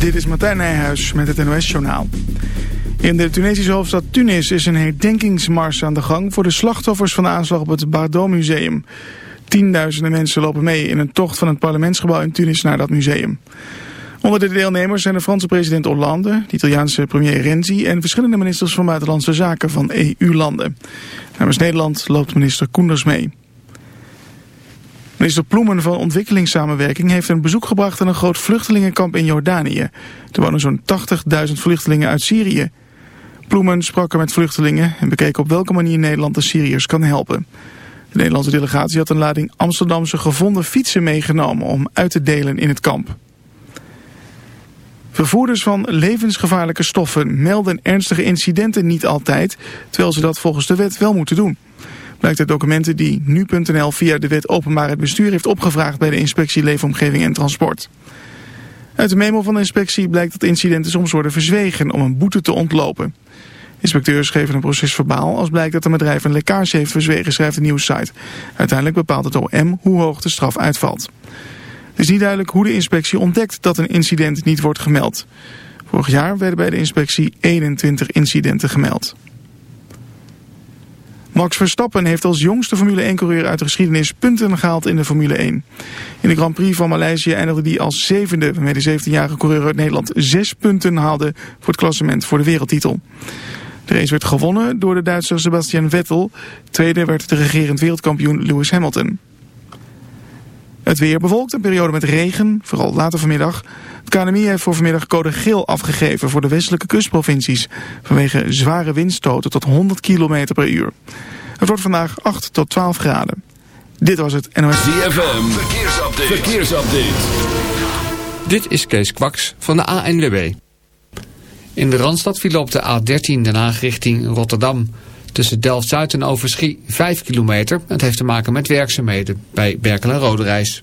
Dit is Martijn Nijhuis met het NOS-journaal. In de Tunesische hoofdstad Tunis is een herdenkingsmars aan de gang... voor de slachtoffers van de aanslag op het Bardo-museum. Tienduizenden mensen lopen mee in een tocht van het parlementsgebouw in Tunis naar dat museum. Onder de deelnemers zijn de Franse president Hollande, de Italiaanse premier Renzi... en verschillende ministers van Buitenlandse Zaken van EU-landen. Namens Nederland loopt minister Koenders mee. Minister Ploemen van Ontwikkelingssamenwerking heeft een bezoek gebracht aan een groot vluchtelingenkamp in Jordanië. Er wonen zo'n 80.000 vluchtelingen uit Syrië. Ploemen sprak er met vluchtelingen en bekeek op welke manier Nederland de Syriërs kan helpen. De Nederlandse delegatie had een lading Amsterdamse gevonden fietsen meegenomen om uit te delen in het kamp. Vervoerders van levensgevaarlijke stoffen melden ernstige incidenten niet altijd, terwijl ze dat volgens de wet wel moeten doen blijkt uit documenten die nu.nl via de wet openbaarheid bestuur heeft opgevraagd bij de inspectie Leefomgeving en Transport. Uit de memo van de inspectie blijkt dat incidenten soms worden verzwegen om een boete te ontlopen. Inspecteurs geven een proces verbaal als blijkt dat een bedrijf een lekkage heeft verzwegen, schrijft de nieuwssite. Uiteindelijk bepaalt het OM hoe hoog de straf uitvalt. Het is niet duidelijk hoe de inspectie ontdekt dat een incident niet wordt gemeld. Vorig jaar werden bij de inspectie 21 incidenten gemeld. Max Verstappen heeft als jongste Formule 1-coureur uit de geschiedenis punten gehaald in de Formule 1. In de Grand Prix van Maleisië eindigde hij als zevende, waarmee de 17-jarige coureur uit Nederland zes punten haalde voor het klassement voor de wereldtitel. De race werd gewonnen door de Duitser Sebastian Vettel. Tweede werd de regerend wereldkampioen Lewis Hamilton. Het weer bewolkt, een periode met regen, vooral later vanmiddag. Het KNMI heeft voor vanmiddag code geel afgegeven voor de westelijke kustprovincies... vanwege zware windstoten tot 100 km per uur. Het wordt vandaag 8 tot 12 graden. Dit was het NOS. ZFM, verkeersupdate. verkeersupdate. Dit is Kees Kwaks van de ANWB. In de Randstad viel op de A13 Den Haag richting Rotterdam... Tussen Delft-Zuid en Overschie 5 kilometer. Het heeft te maken met werkzaamheden bij Berkel en Roderijs.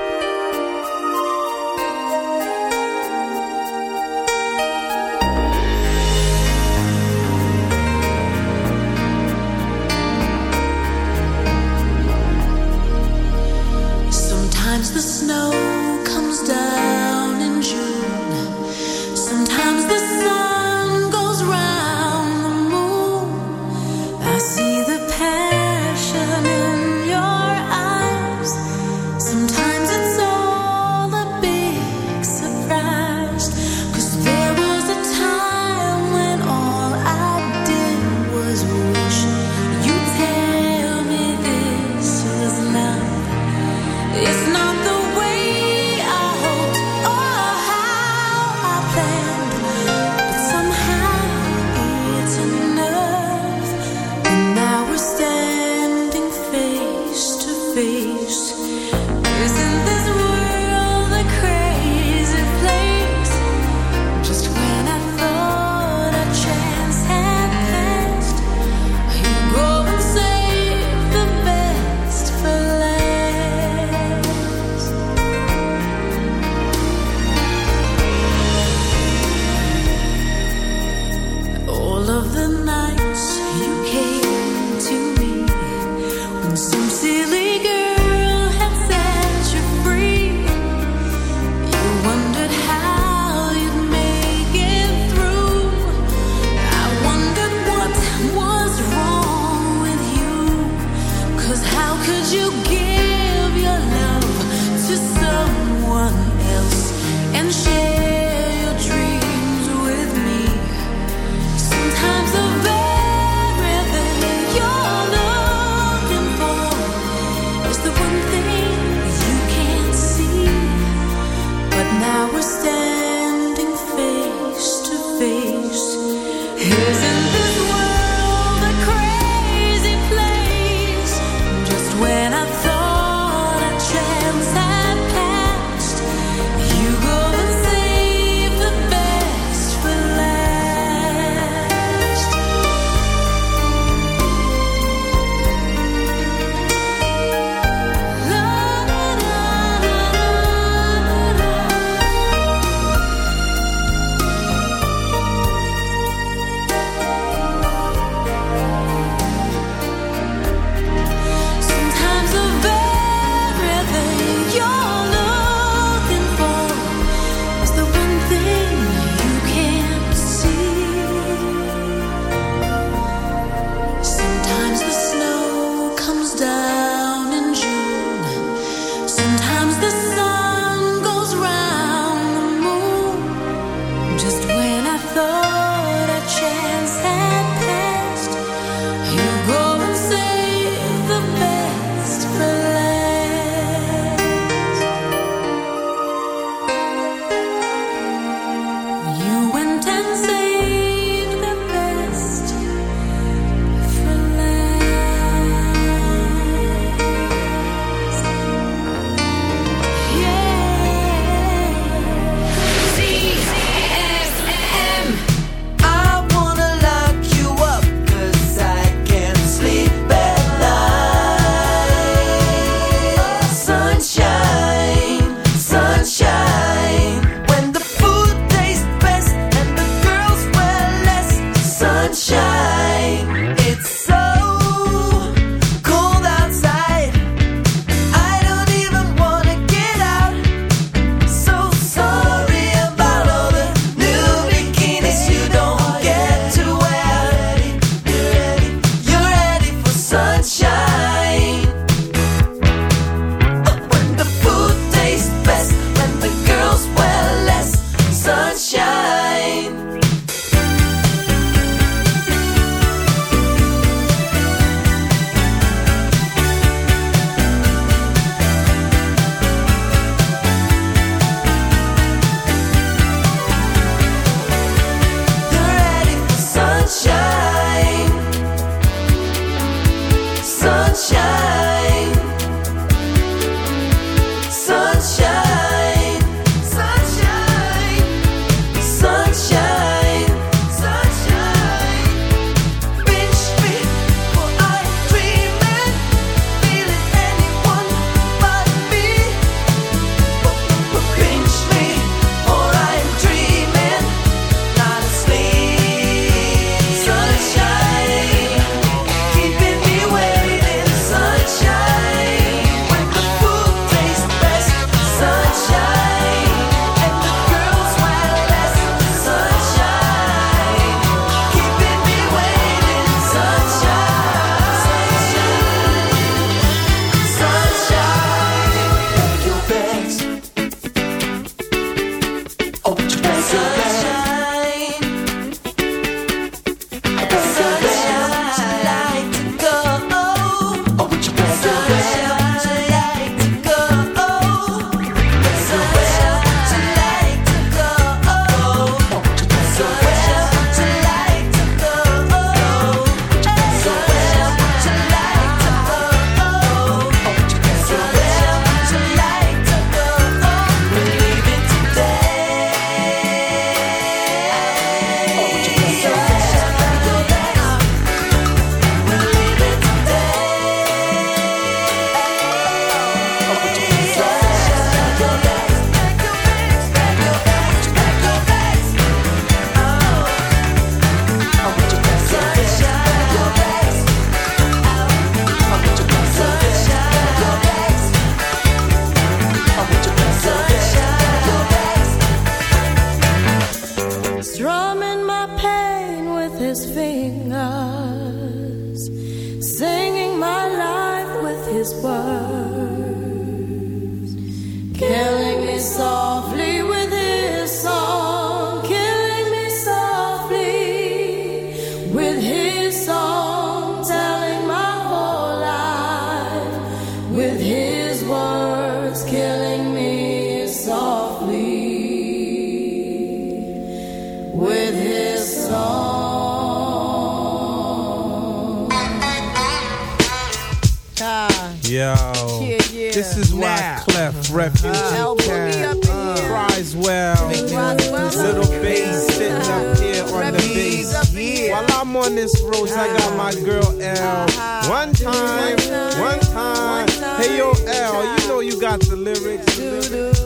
can. Uh, she can. Uh, Criswell. Little bass sitting up ah. here on the bass. While I'm on this road, I got my ah. girl L. Uh-huh. One time, one time. Hey, yo, L, you know you got the lyrics. The lyrics.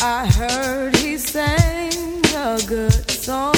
I heard he sang a good song.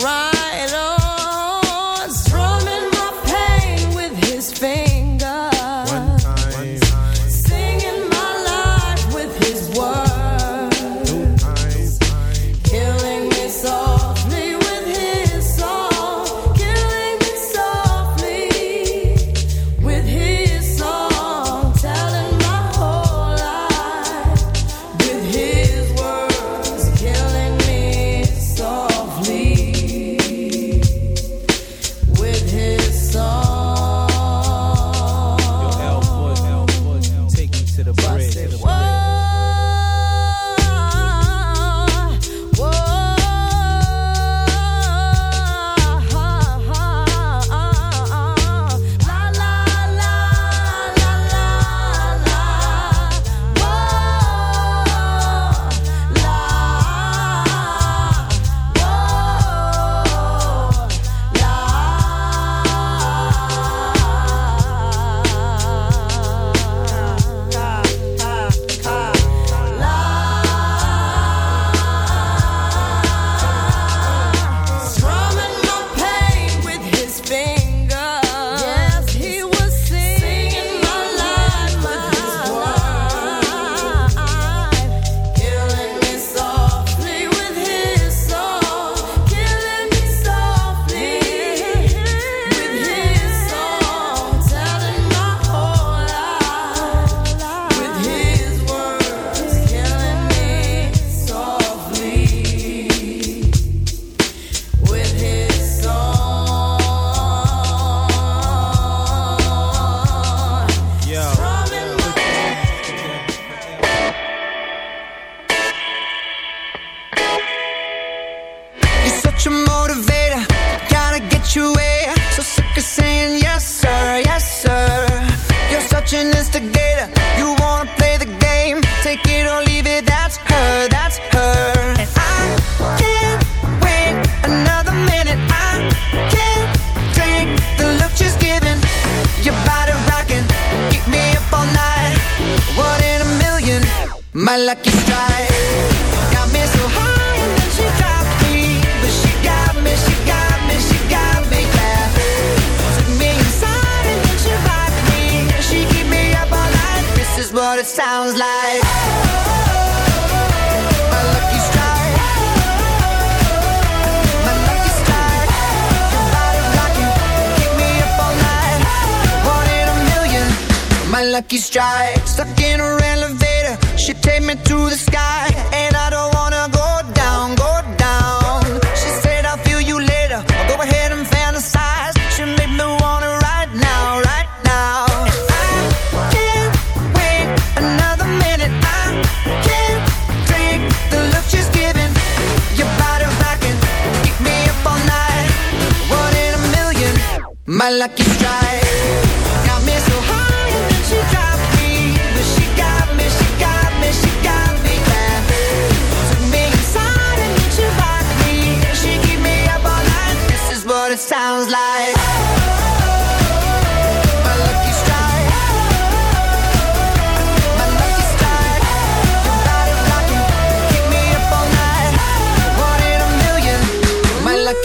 right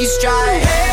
lucky strike.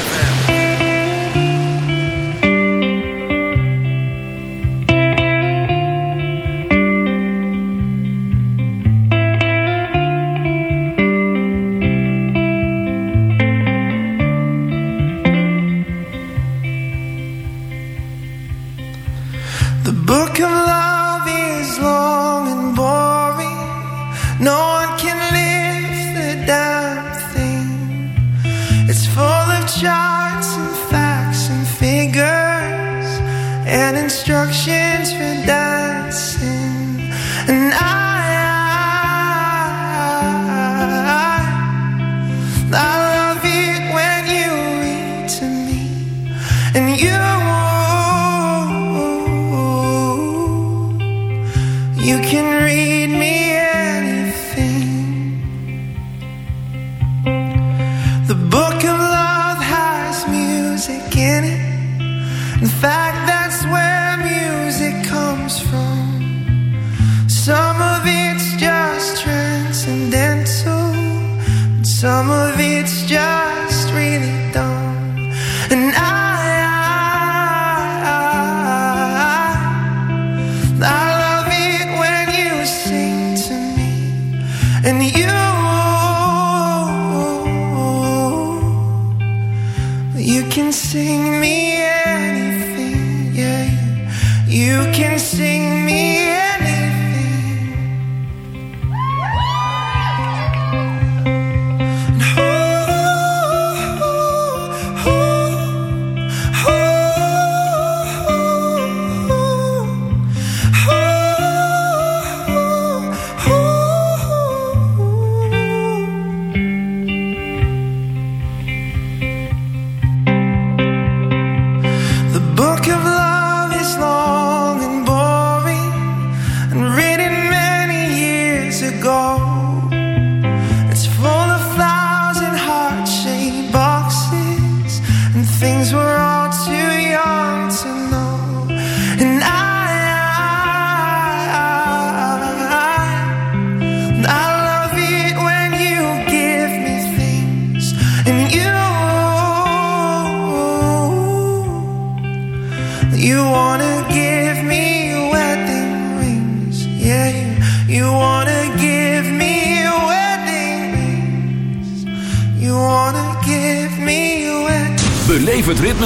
Charts and facts and figures and instructions for that.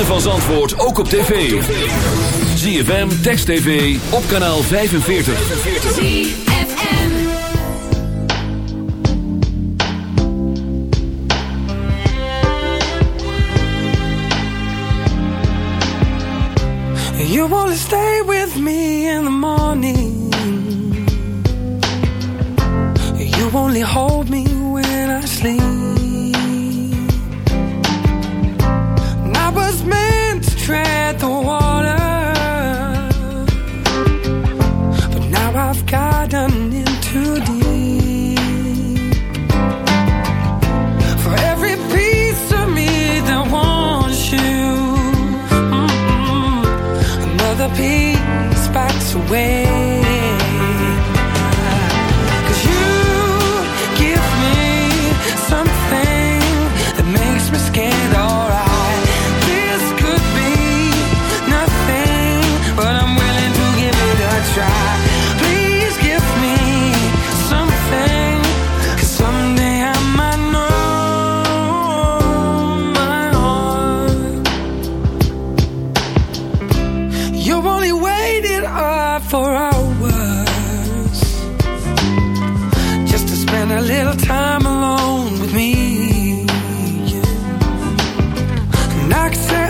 van Zandvoort ook op tv. ZFM, Text TV, op kanaal 45. ZFM You wanna stay with me dark turn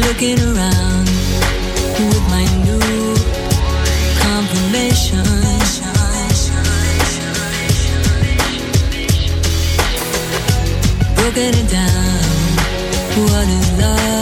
looking around with my new confirmation. Broken it down, what is love?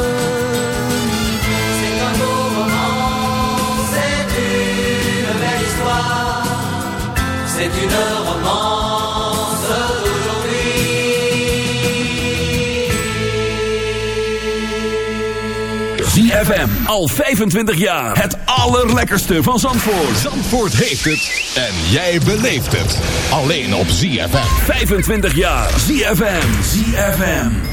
C'est une romance d'aujourd'hui. ZFM, al 25 jaar. Het allerlekkerste van Zandvoort. Zandvoort heeft het en jij beleeft het. Alleen op ZFM. 25 jaar. ZFM. ZFM.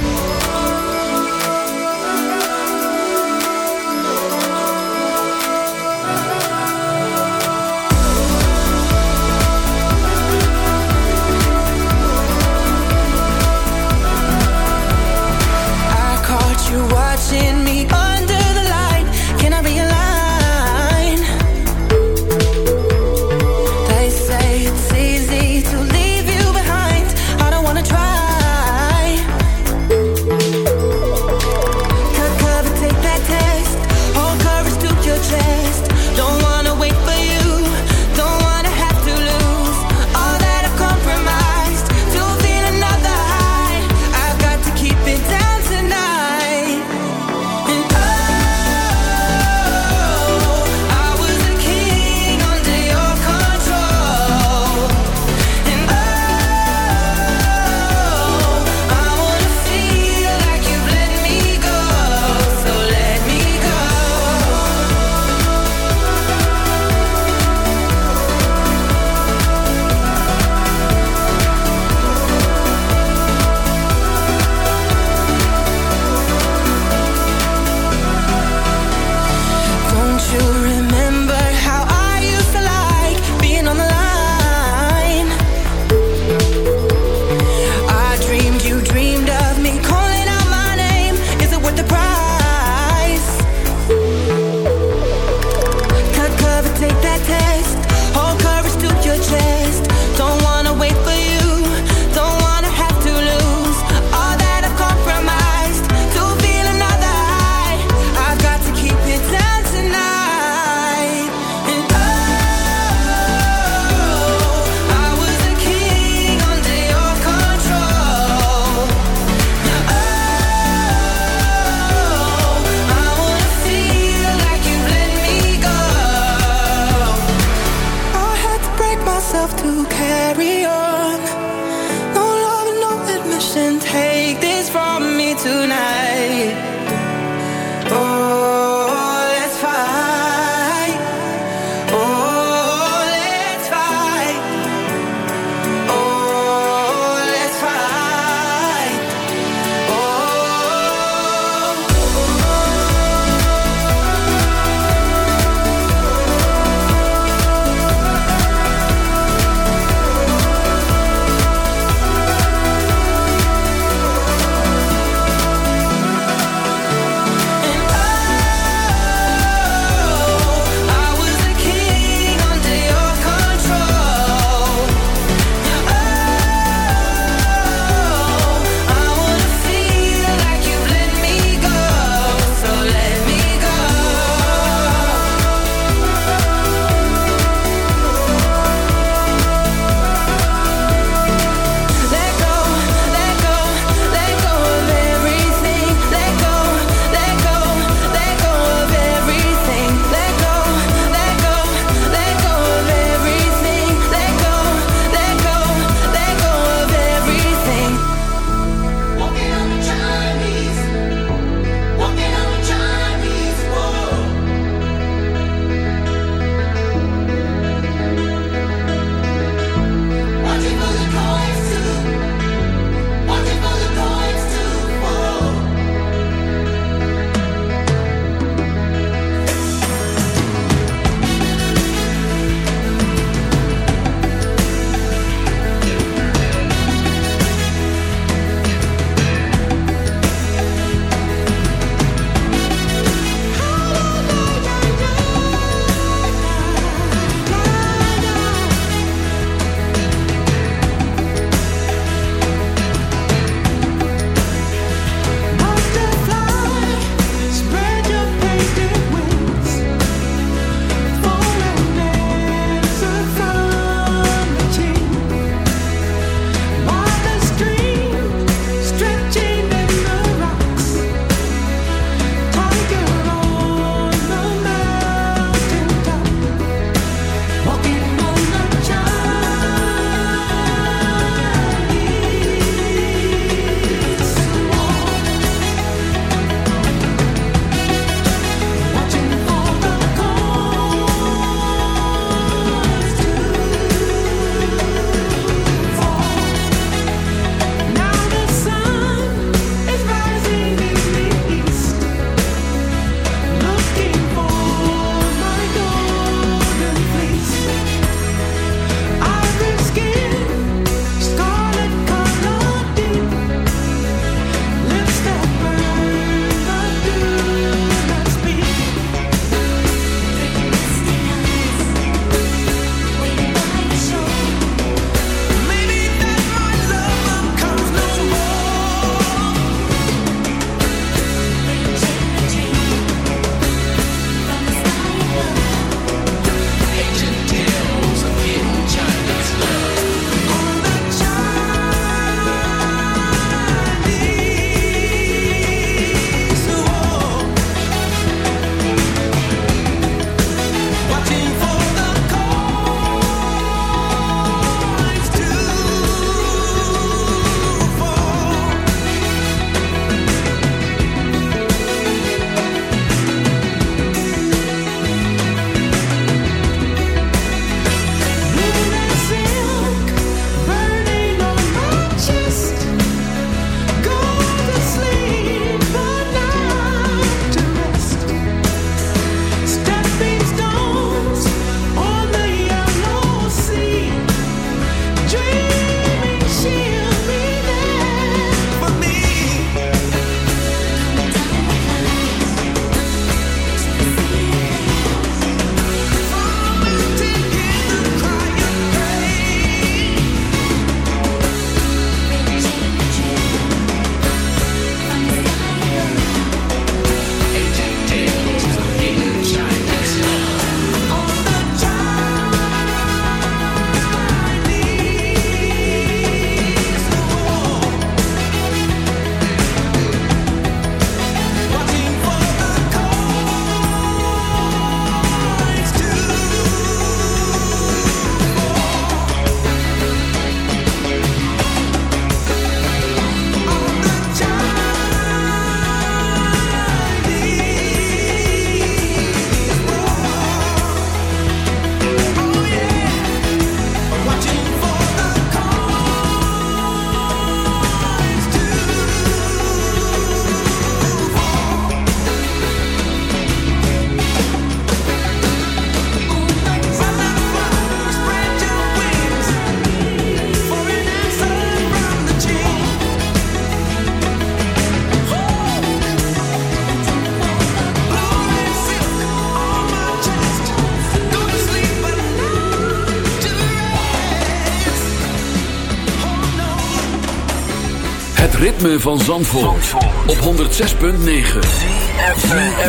Ritme van Zandvoort, op 106.9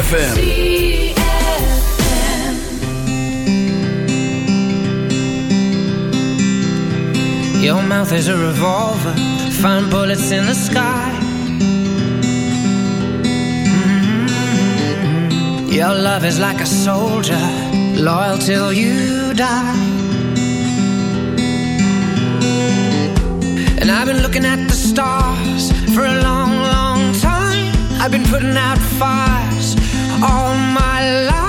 FM. Your mouth is a revolver, find bullets in the sky. Mm. Your love is like a soldier, loyal till you die. And I've been looking at the stars for a long, long time. I've been putting out fires all my life.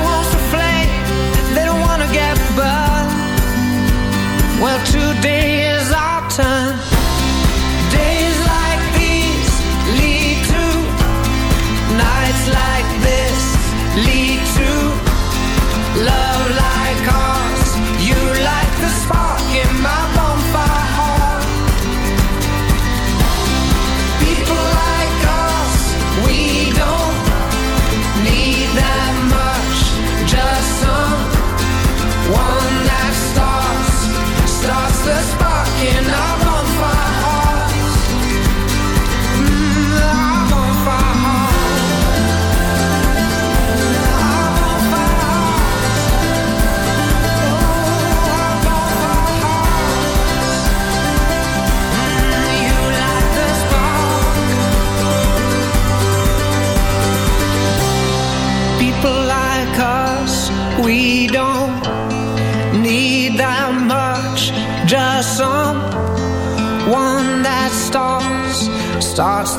Well, today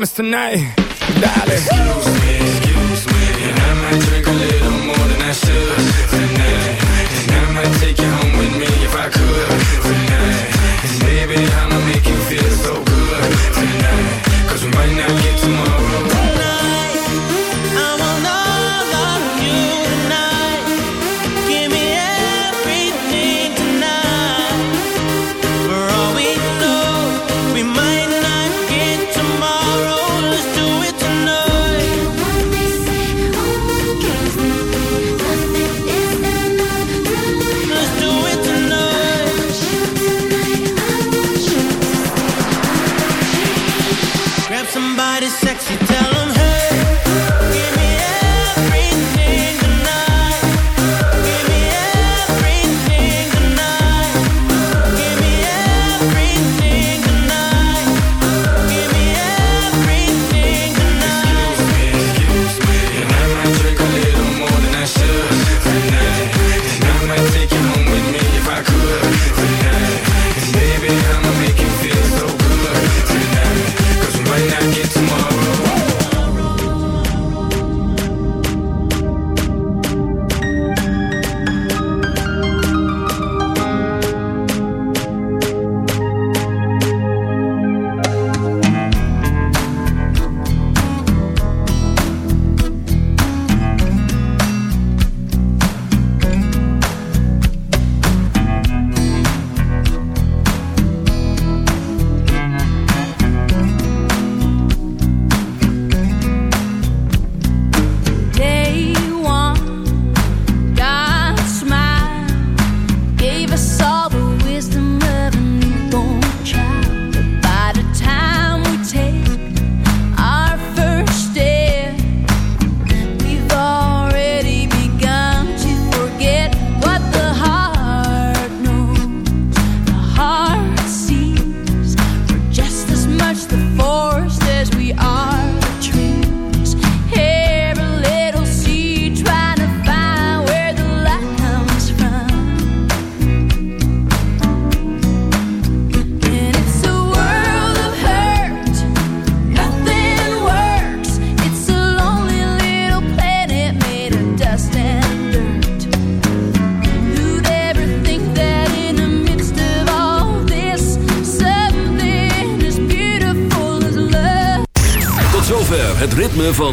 promise tonight, darling.